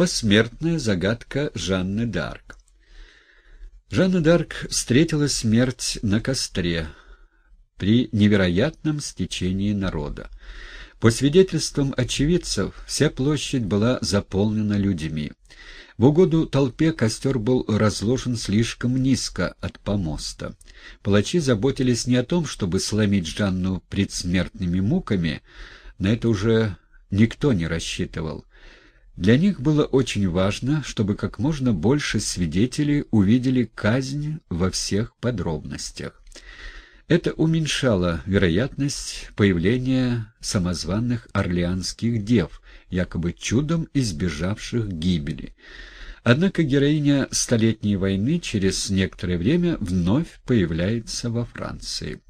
посмертная загадка Жанны Д'Арк. Жанна Д'Арк встретила смерть на костре при невероятном стечении народа. По свидетельствам очевидцев, вся площадь была заполнена людьми. В угоду толпе костер был разложен слишком низко от помоста. Палачи заботились не о том, чтобы сломить Жанну предсмертными муками, на это уже никто не рассчитывал. Для них было очень важно, чтобы как можно больше свидетелей увидели казнь во всех подробностях. Это уменьшало вероятность появления самозванных орлеанских дев, якобы чудом избежавших гибели. Однако героиня Столетней войны через некоторое время вновь появляется во Франции.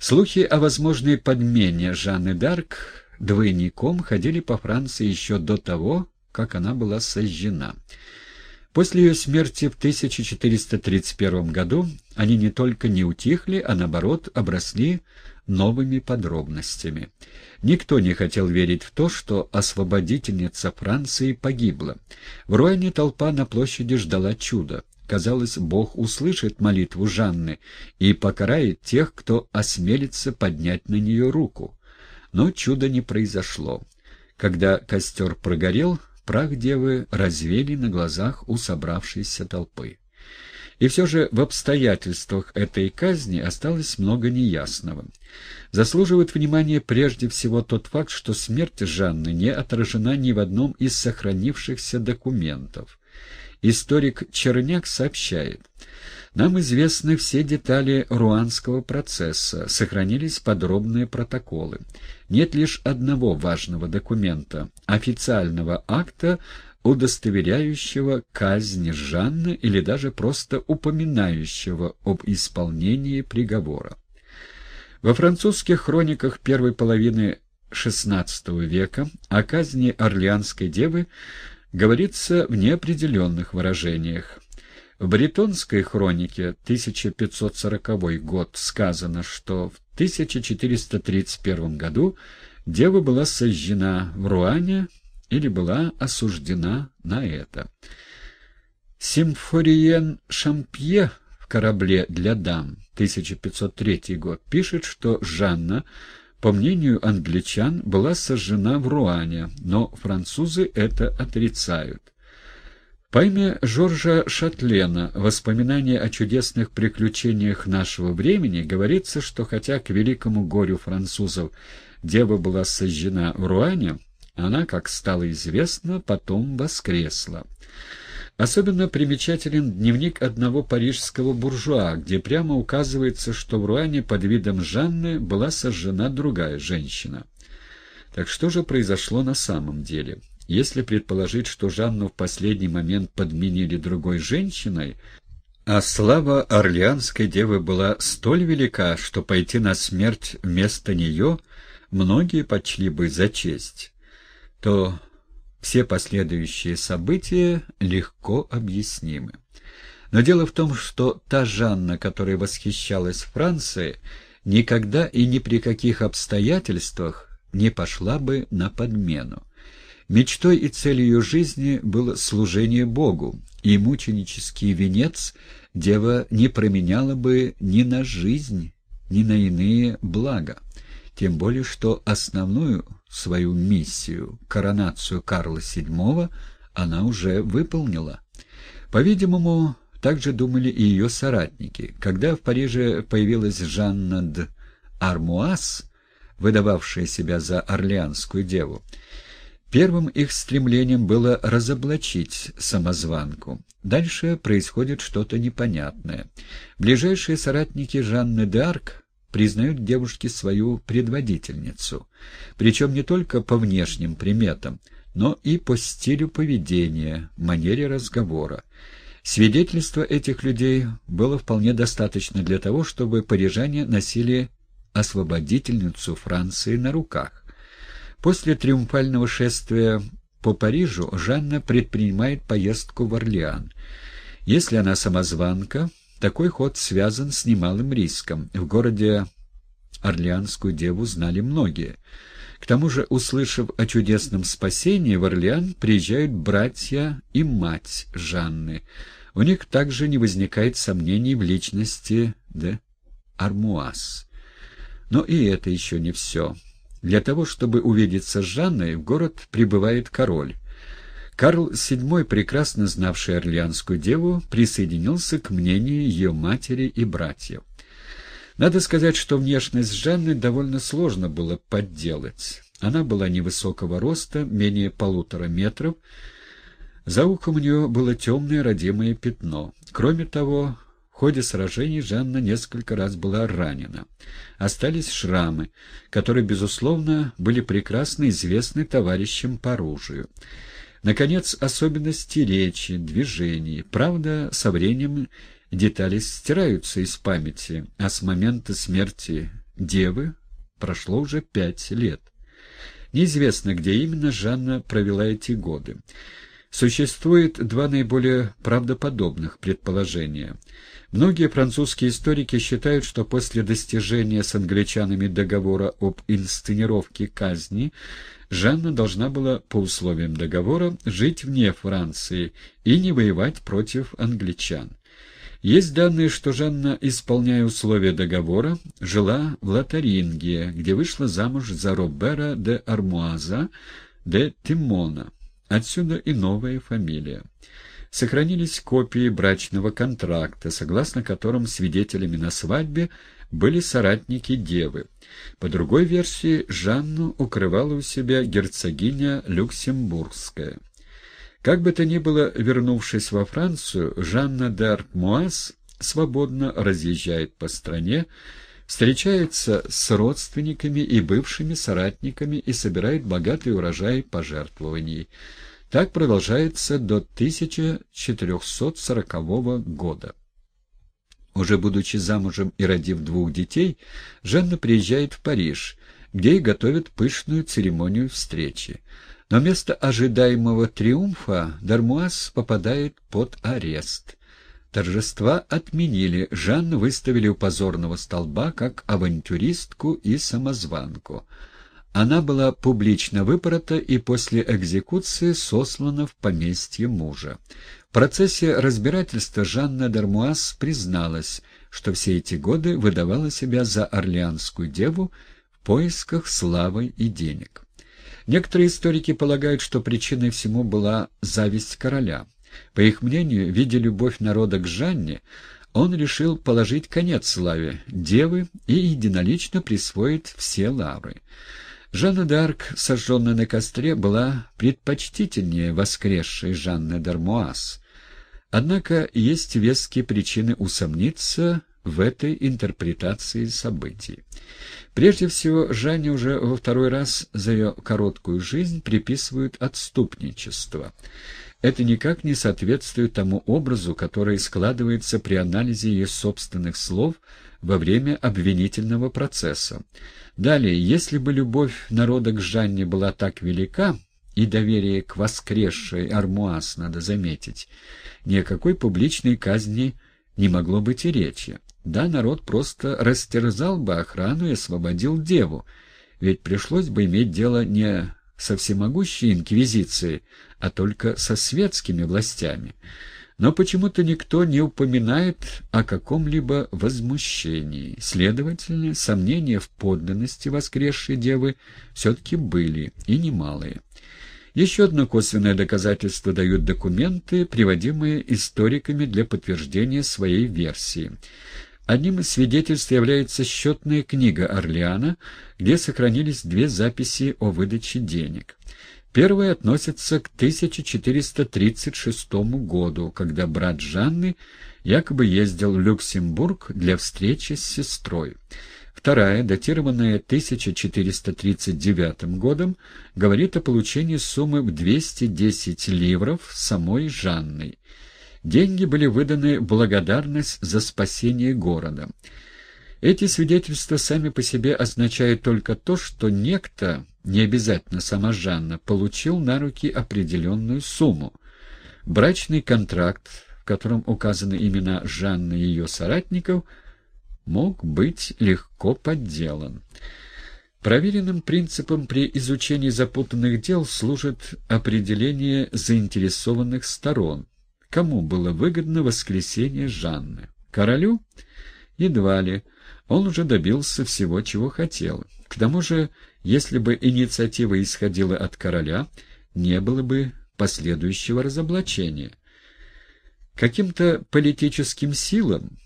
Слухи о возможной подмене Жанны Д'Арк двойником ходили по Франции еще до того, как она была сожжена. После ее смерти в 1431 году они не только не утихли, а наоборот обросли новыми подробностями. Никто не хотел верить в то, что освободительница Франции погибла. В Руэне толпа на площади ждала чуда. Казалось, Бог услышит молитву Жанны и покарает тех, кто осмелится поднять на нее руку. Но чуда не произошло. Когда костер прогорел, прах девы развели на глазах у собравшейся толпы. И все же в обстоятельствах этой казни осталось много неясного. Заслуживает внимания прежде всего тот факт, что смерть Жанны не отражена ни в одном из сохранившихся документов. Историк Черняк сообщает, нам известны все детали руанского процесса, сохранились подробные протоколы. Нет лишь одного важного документа – официального акта, удостоверяющего казнь Жанны или даже просто упоминающего об исполнении приговора. Во французских хрониках первой половины XVI века о казни Орлеанской девы говорится в неопределенных выражениях. В бретонской хронике 1540 год сказано, что в 1431 году дева была сожжена в Руане или была осуждена на это. Симфориен Шампье в корабле для дам 1503 год пишет, что Жанна, по мнению англичан, была сожжена в Руане, но французы это отрицают. По имя Жоржа Шатлена «Воспоминания о чудесных приключениях нашего времени» говорится, что хотя к великому горю французов дева была сожжена в Руане, она, как стало известно, потом воскресла. Особенно примечателен дневник одного парижского буржуа, где прямо указывается, что в Руане под видом Жанны была сожжена другая женщина. Так что же произошло на самом деле? Если предположить, что Жанну в последний момент подменили другой женщиной, а слава Орлеанской девы была столь велика, что пойти на смерть вместо нее многие почли бы за честь, то все последующие события легко объяснимы. Но дело в том, что та Жанна, которая восхищалась Францией, никогда и ни при каких обстоятельствах не пошла бы на подмену. Мечтой и целью ее жизни было служение Богу, и мученический венец дева не променяла бы ни на жизнь, ни на иные блага. Тем более, что основную свою миссию, коронацию Карла VII, она уже выполнила. По-видимому, так же думали и ее соратники. Когда в Париже появилась Жанна д Армуаз, выдававшая себя за орлеанскую деву, Первым их стремлением было разоблачить самозванку. Дальше происходит что-то непонятное. Ближайшие соратники Жанны д'Арк признают девушке свою предводительницу, причем не только по внешним приметам, но и по стилю поведения, манере разговора. Свидетельства этих людей было вполне достаточно для того, чтобы парижане носили освободительницу Франции на руках. После триумфального шествия по Парижу Жанна предпринимает поездку в Орлеан. Если она самозванка, такой ход связан с немалым риском. В городе Орлеанскую деву знали многие. К тому же, услышав о чудесном спасении, в Орлеан приезжают братья и мать Жанны. У них также не возникает сомнений в личности де Армуаз. Но и это еще не все. Для того, чтобы увидеться с Жанной, в город прибывает король. Карл VII, прекрасно знавший Орлеанскую деву, присоединился к мнению ее матери и братьев. Надо сказать, что внешность Жанны довольно сложно было подделать. Она была невысокого роста, менее полутора метров. За ухом у нее было темное родимое пятно. Кроме того, в ходе сражений Жанна несколько раз была ранена. Остались шрамы, которые, безусловно, были прекрасно известны товарищам по оружию. Наконец, особенности речи, движений. Правда, со временем детали стираются из памяти, а с момента смерти девы прошло уже пять лет. Неизвестно, где именно Жанна провела эти годы. Существует два наиболее правдоподобных предположения. Многие французские историки считают, что после достижения с англичанами договора об инсценировке казни Жанна должна была по условиям договора жить вне Франции и не воевать против англичан. Есть данные, что Жанна, исполняя условия договора, жила в Лотарингии, где вышла замуж за Робера де Армуаза де Тимона. Отсюда и новая фамилия. Сохранились копии брачного контракта, согласно которым свидетелями на свадьбе были соратники девы. По другой версии, Жанну укрывала у себя герцогиня Люксембургская. Как бы то ни было, вернувшись во Францию, Жанна д'Арк-Муаз свободно разъезжает по стране, встречается с родственниками и бывшими соратниками и собирает богатый урожай пожертвований. Так продолжается до 1440 года. Уже будучи замужем и родив двух детей, Жанна приезжает в Париж, где и готовят пышную церемонию встречи. Но вместо ожидаемого триумфа Дармуаз попадает под арест. Торжества отменили, Жанну выставили у позорного столба как авантюристку и самозванку. Она была публично выпорота и после экзекуции сослана в поместье мужа. В процессе разбирательства Жанна Дармуаз призналась, что все эти годы выдавала себя за орлеанскую деву в поисках славы и денег. Некоторые историки полагают, что причиной всему была зависть короля. По их мнению, видя любовь народа к Жанне, он решил положить конец славе девы и единолично присвоить все лавры. Жанна д'Арк, сожженная на костре, была предпочтительнее воскресшей Жанны Дармуаз. Однако есть веские причины усомниться в этой интерпретации событий. Прежде всего, Жанне уже во второй раз за ее короткую жизнь приписывают отступничество. Это никак не соответствует тому образу, который складывается при анализе ее собственных слов во время обвинительного процесса. Далее, если бы любовь народа к Жанне была так велика, и доверие к воскресшей Армуаз, надо заметить, ни о какой публичной казни не могло быть и речи. Да, народ просто растерзал бы охрану и освободил деву, ведь пришлось бы иметь дело не со всемогущей инквизицией, а только со светскими властями. Но почему-то никто не упоминает о каком-либо возмущении. Следовательно, сомнения в подлинности воскресшей девы все-таки были, и немалые. Еще одно косвенное доказательство дают документы, приводимые историками для подтверждения своей версии. Одним из свидетельств является счетная книга Орлеана, где сохранились две записи о выдаче денег. Первая относится к 1436 году, когда брат Жанны якобы ездил в Люксембург для встречи с сестрой. Вторая, датированная 1439 годом, говорит о получении суммы в 210 ливров самой Жанной. Деньги были выданы в благодарность за спасение города. Эти свидетельства сами по себе означают только то, что некто, не обязательно сама Жанна, получил на руки определенную сумму. Брачный контракт, в котором указаны имена Жанны и ее соратников, мог быть легко подделан. Проверенным принципом при изучении запутанных дел служит определение заинтересованных сторон. Кому было выгодно воскресение Жанны? Королю? Едва ли. Он уже добился всего, чего хотел. К тому же, если бы инициатива исходила от короля, не было бы последующего разоблачения. Каким-то политическим силам,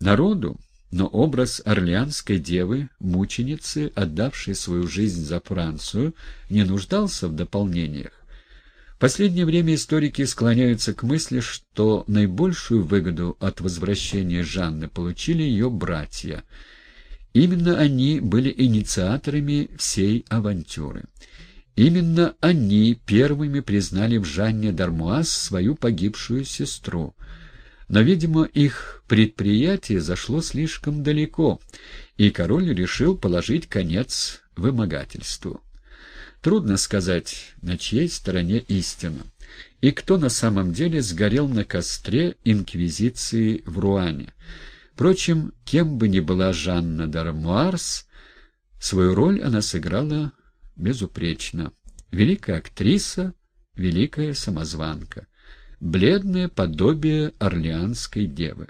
народу, но образ орлеанской девы, мученицы, отдавшей свою жизнь за Францию, не нуждался в дополнениях. В последнее время историки склоняются к мысли, что наибольшую выгоду от возвращения Жанны получили ее братья. Именно они были инициаторами всей авантюры. Именно они первыми признали в Жанне Дармуаз свою погибшую сестру. Но, видимо, их предприятие зашло слишком далеко, и король решил положить конец вымогательству. Трудно сказать, на чьей стороне истина, и кто на самом деле сгорел на костре инквизиции в Руане. Впрочем, кем бы ни была Жанна Дармуарс, свою роль она сыграла безупречно. Великая актриса, великая самозванка бледное подобие орлеанской девы.